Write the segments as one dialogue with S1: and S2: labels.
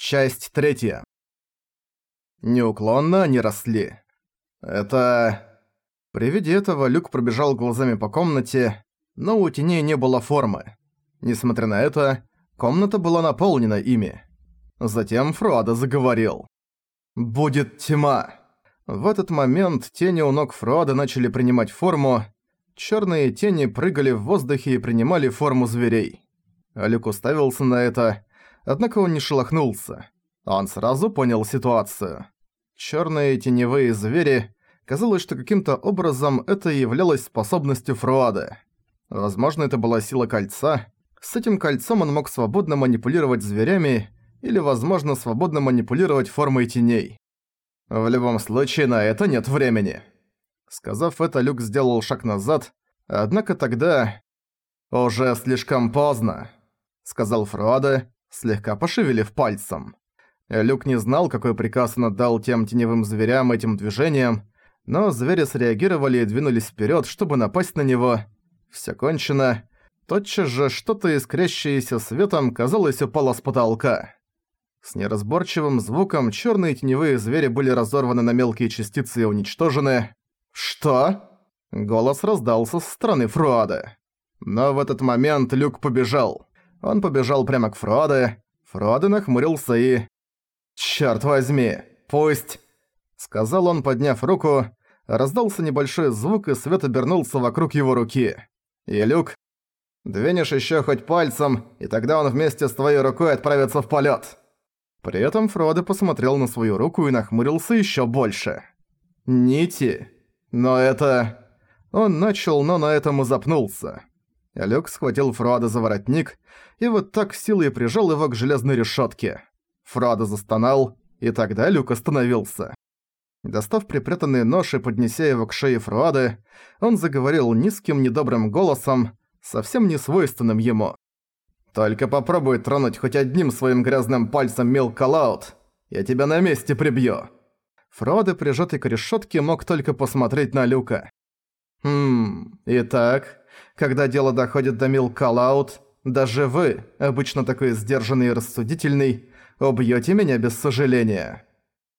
S1: Часть третья. Неуклонно они росли. Это... При виде этого Люк пробежал глазами по комнате, но у теней не было формы. Несмотря на это, комната была наполнена ими. Затем Фруада заговорил. «Будет тьма». В этот момент тени у ног Фруада начали принимать форму. Чёрные тени прыгали в воздухе и принимали форму зверей. Люк уставился на это Однако он не шелохнулся. Он сразу понял ситуацию. Чёрные теневые звери... Казалось, что каким-то образом это являлось способностью Фруада. Возможно, это была сила кольца. С этим кольцом он мог свободно манипулировать зверями, или, возможно, свободно манипулировать формой теней. В любом случае, на это нет времени. Сказав это, Люк сделал шаг назад, однако тогда... «Уже слишком поздно», — сказал Фруада, слегка пошевелив пальцем. Люк не знал, какой приказ он отдал тем теневым зверям этим движением, но звери среагировали и двинулись вперед, чтобы напасть на него. Все кончено. Тотчас же что-то искрящееся светом, казалось, упало с потолка. С неразборчивым звуком черные теневые звери были разорваны на мелкие частицы и уничтожены. «Что?» Голос раздался со стороны Фруада. Но в этот момент Люк побежал. Он побежал прямо к Фроде. Фроде нахмурился и... «Чёрт возьми, пусть...» Сказал он, подняв руку. Раздался небольшой звук, и свет обернулся вокруг его руки. И Люк... «Двинешь ещё хоть пальцем, и тогда он вместе с твоей рукой отправится в полёт». При этом Фроде посмотрел на свою руку и нахмурился ещё больше. «Нити? Но это...» Он начал, но на этом и запнулся. Люк схватил Фруада за воротник и вот так силой прижал его к железной решетке. Фруада застонал, и тогда Люк остановился. Достав припрятанный нож и поднеся его к шее Фруады, он заговорил низким недобрым голосом, совсем не свойственным ему. «Только попробуй тронуть хоть одним своим грязным пальцем Милкалаут, я тебя на месте прибью!» Фруада, прижатый к решетке, мог только посмотреть на Люка. «Хм, итак, когда дело доходит до Милкалаут, даже вы, обычно такой сдержанный и рассудительный, убьёте меня без сожаления.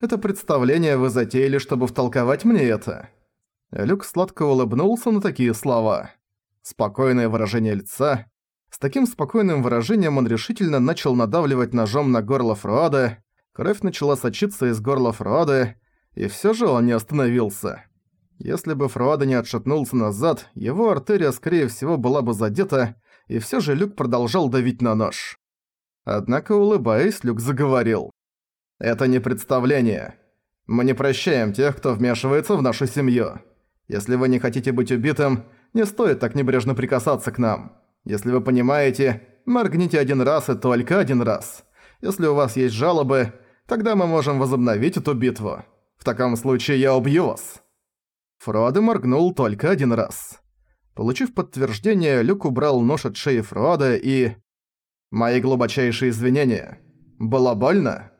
S1: Это представление вы затеяли, чтобы втолковать мне это». Люк сладко улыбнулся на такие слова. Спокойное выражение лица. С таким спокойным выражением он решительно начал надавливать ножом на горло Фруада. Кровь начала сочиться из горла Фруада, и всё же он не остановился. Если бы Фруада не отшатнулся назад, его артерия, скорее всего, была бы задета, и всё же Люк продолжал давить на нож. Однако, улыбаясь, Люк заговорил. «Это не представление. Мы не прощаем тех, кто вмешивается в нашу семью. Если вы не хотите быть убитым, не стоит так небрежно прикасаться к нам. Если вы понимаете, моргните один раз и только один раз. Если у вас есть жалобы, тогда мы можем возобновить эту битву. В таком случае я убью вас». Фруаде моргнул только один раз. Получив подтверждение, Люк убрал нож от шеи Фруада и... «Мои глубочайшие извинения. Было больно?»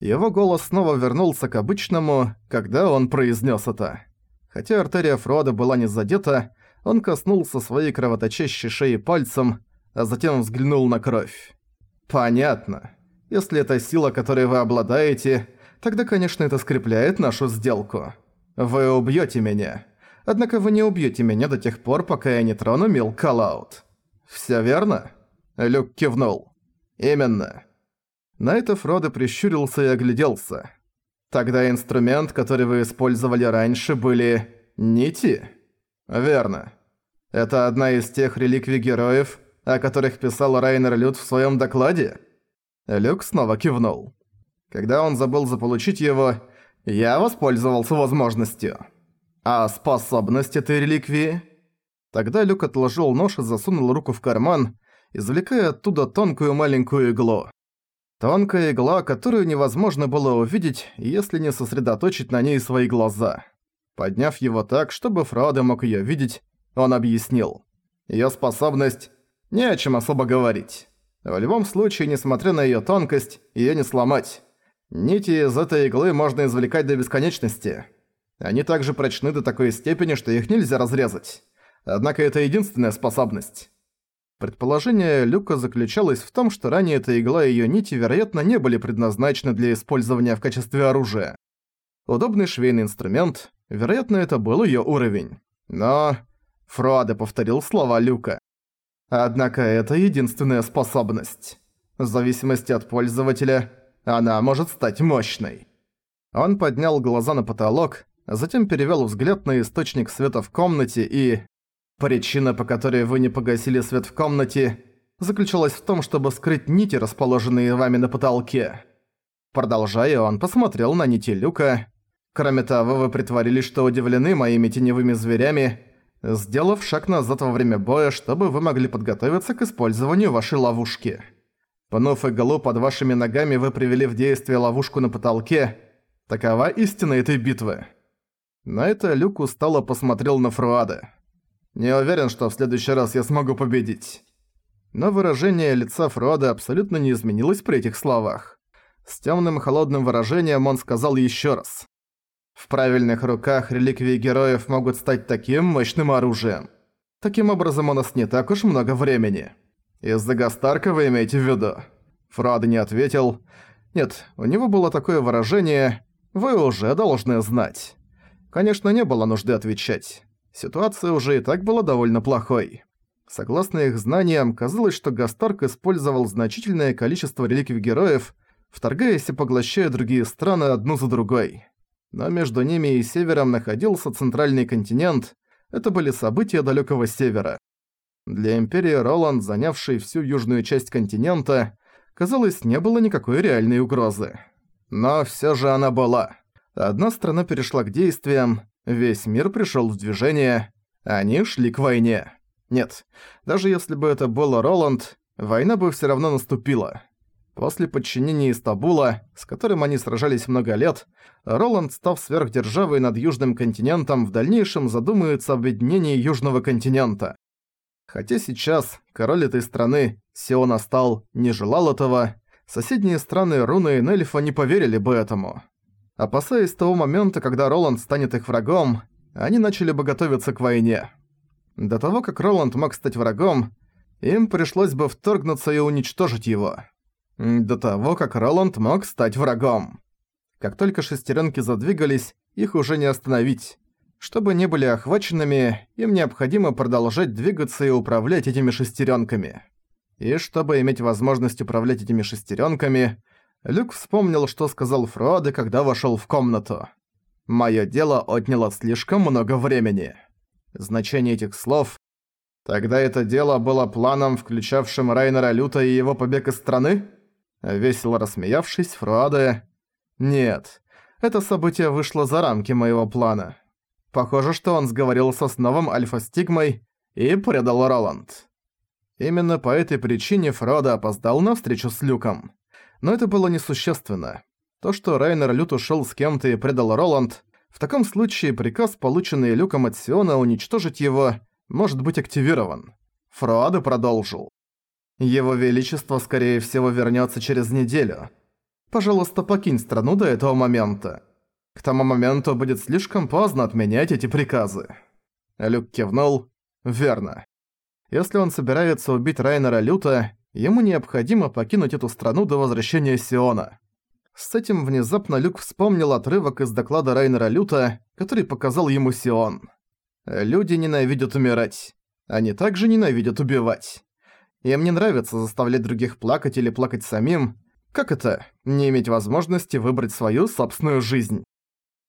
S1: Его голос снова вернулся к обычному, когда он произнес это. Хотя артерия Фруада была не задета, он коснулся своей кровоточащей шеи пальцем, а затем взглянул на кровь. «Понятно. Если это сила, которой вы обладаете, тогда, конечно, это скрепляет нашу сделку». Вы убьете меня. Однако вы не убьете меня до тех пор, пока я не трону Мил Калаут. Всё верно? Люк кивнул. Именно. На это Фродо прищурился и огляделся. Тогда инструмент, который вы использовали раньше, были... нити? Верно. Это одна из тех реликвий героев, о которых писал Райнер Люд в своём докладе? Люк снова кивнул. Когда он забыл заполучить его, я воспользовался возможностью. А способность этой реликвии? Тогда Люк отложил нож и засунул руку в карман, извлекая оттуда тонкую маленькую иглу. Тонкая игла, которую невозможно было увидеть, если не сосредоточить на ней свои глаза. Подняв его так, чтобы Фрауде мог её видеть, он объяснил. Её способность – не о чем особо говорить. В любом случае, несмотря на её тонкость, её не сломать. Нити из этой иглы можно извлекать до бесконечности. Они также прочны до такой степени, что их нельзя разрезать. Однако это единственная способность. Предположение Люка заключалось в том, что ранее эта игла и её нити, вероятно, не были предназначены для использования в качестве оружия. Удобный швейный инструмент, вероятно, это был её уровень. Но... Фруаде повторил слова Люка. Однако это единственная способность. В зависимости от пользователя, она может стать мощной. Он поднял глаза на потолок, затем перевёл взгляд на источник света в комнате и... Причина, по которой вы не погасили свет в комнате, заключалась в том, чтобы скрыть нити, расположенные вами на потолке. Продолжая, он посмотрел на нити люка. Кроме того, вы притворились, что удивлены моими теневыми зверями, сделав шаг назад во время боя, чтобы вы могли подготовиться к использованию вашей ловушки. Пнув иглу под вашими ногами, вы привели в действие ловушку на потолке. Такова истина этой битвы. На это Люк устало посмотрел на Фруада. Не уверен, что в следующий раз я смогу победить. Но выражение лица Фрода абсолютно не изменилось при этих словах. С тёмным холодным выражением он сказал ещё раз. В правильных руках реликвии героев могут стать таким мощным оружием. Таким образом, у нас не так уж много времени. Из-за Гастарка вы имеете в виду? Фрод не ответил. Нет, у него было такое выражение «Вы уже должны знать». Конечно, не было нужды отвечать. Ситуация уже и так была довольно плохой. Согласно их знаниям, казалось, что Гастарк использовал значительное количество реликвий героев, вторгаясь и поглощая другие страны одну за другой. Но между ними и севером находился центральный континент, это были события далекого севера. Для Империи Роланд, занявшей всю южную часть континента, казалось, не было никакой реальной угрозы. Но все же она была. Одна страна перешла к действиям, Весь мир пришёл в движение, они шли к войне. Нет, даже если бы это было Роланд, война бы всё равно наступила. После подчинения Истабула, с которым они сражались много лет, Роланд, став сверхдержавой над Южным континентом, в дальнейшем задумается об объединении Южного континента. Хотя сейчас король этой страны, Сиона стал, не желал этого, соседние страны Руны и Нельфа не поверили бы этому. Опасаясь того момента, когда Роланд станет их врагом, они начали бы готовиться к войне. До того, как Роланд мог стать врагом, им пришлось бы вторгнуться и уничтожить его. До того, как Роланд мог стать врагом. Как только шестеренки задвигались, их уже не остановить. Чтобы не были охваченными, им необходимо продолжать двигаться и управлять этими шестеренками. И чтобы иметь возможность управлять этими шестеренками, Люк вспомнил, что сказал Фроде, когда вошел в комнату. «Моё дело отняло слишком много времени». Значение этих слов «Тогда это дело было планом, включавшим Райнера Люта и его побег из страны?» Весело рассмеявшись, Фруаде... «Нет, это событие вышло за рамки моего плана. Похоже, что он сговорился с новым Альфа-Стигмой и предал Роланд. Именно по этой причине Фродо опоздал на встречу с Люком. Но это было несущественно. То, что Райнер Лют ушел с кем-то и предал Роланд, в таком случае приказ, полученный Люком от Сиона уничтожить его, может быть активирован. Фруаде продолжил. Его Величество, скорее всего, вернется через неделю. Пожалуйста, покинь страну до этого момента. К тому моменту будет слишком поздно отменять эти приказы. Люк кивнул. Верно. Если он собирается убить Райнера Люта, ему необходимо покинуть эту страну до возвращения Сиона. С этим внезапно Люк вспомнил отрывок из доклада Райнера Люта, который показал ему Сион. «Люди ненавидят умирать. Они также ненавидят убивать. Им не нравится заставлять других плакать или плакать самим. Как это, не иметь возможности выбрать свою собственную жизнь?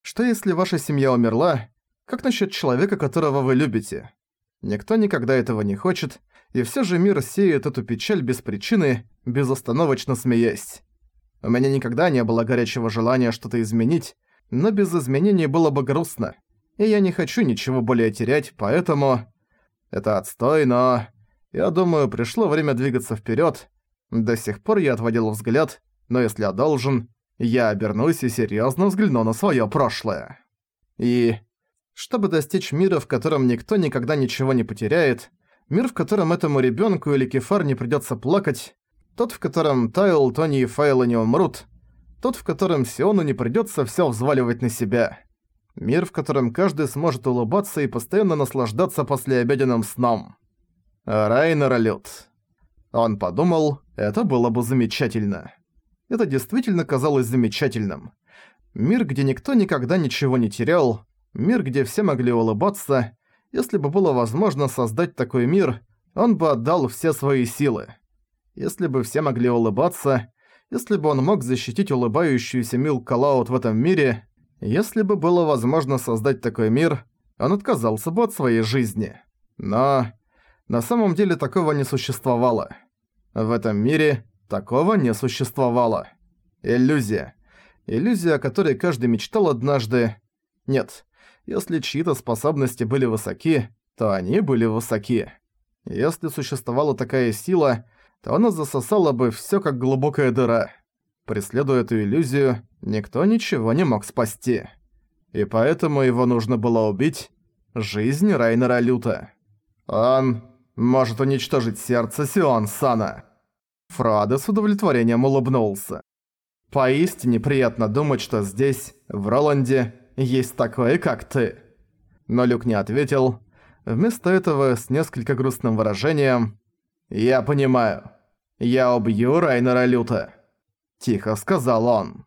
S1: Что если ваша семья умерла? Как насчет человека, которого вы любите? Никто никогда этого не хочет, и все же мир сеет эту печаль без причины, безостановочно смеясь. У меня никогда не было горячего желания что-то изменить, но без изменений было бы грустно, и я не хочу ничего более терять, поэтому... Это отстой, но... Я думаю, пришло время двигаться вперед. До сих пор я отводил взгляд, но если я должен, я обернусь и серьезно взгляну на свое прошлое. И... Чтобы достичь мира, в котором никто никогда ничего не потеряет, Мир, в котором этому ребенку или Кефар не придется плакать, тот, в котором Тайл, Тони и Файла не умрут, тот, в котором Сиону не придется все взваливать на себя. Мир, в котором каждый сможет улыбаться и постоянно наслаждаться послеобеденным сном. Райнер Лют. Он подумал, это было бы замечательно. Это действительно казалось замечательным. Мир, где никто никогда ничего не терял, мир, где все могли улыбаться. Если бы было возможно создать такой мир, он бы отдал все свои силы. Если бы все могли улыбаться, если бы он мог защитить улыбающуюся Мил Калаут в этом мире, если бы было возможно создать такой мир, он отказался бы от своей жизни. Но на самом деле такого не существовало. В этом мире такого не существовало. Иллюзия. Иллюзия, о которой каждый мечтал однажды. Нет, если чьи-то способности были высоки, то они были высоки. Если существовала такая сила, то она засосала бы всё как глубокая дыра. Преследуя эту иллюзию, никто ничего не мог спасти. И поэтому его нужно было убить. Жизнь Райнера Люта. Он может уничтожить сердце Сион Сана. Фраде с удовлетворением улыбнулся. Поистине приятно думать, что здесь, в Роланде, есть такое, как ты. Но Люк не ответил. Вместо этого, с несколько грустным выражением, «Я понимаю. Я убью Райнера Люта», — тихо сказал он.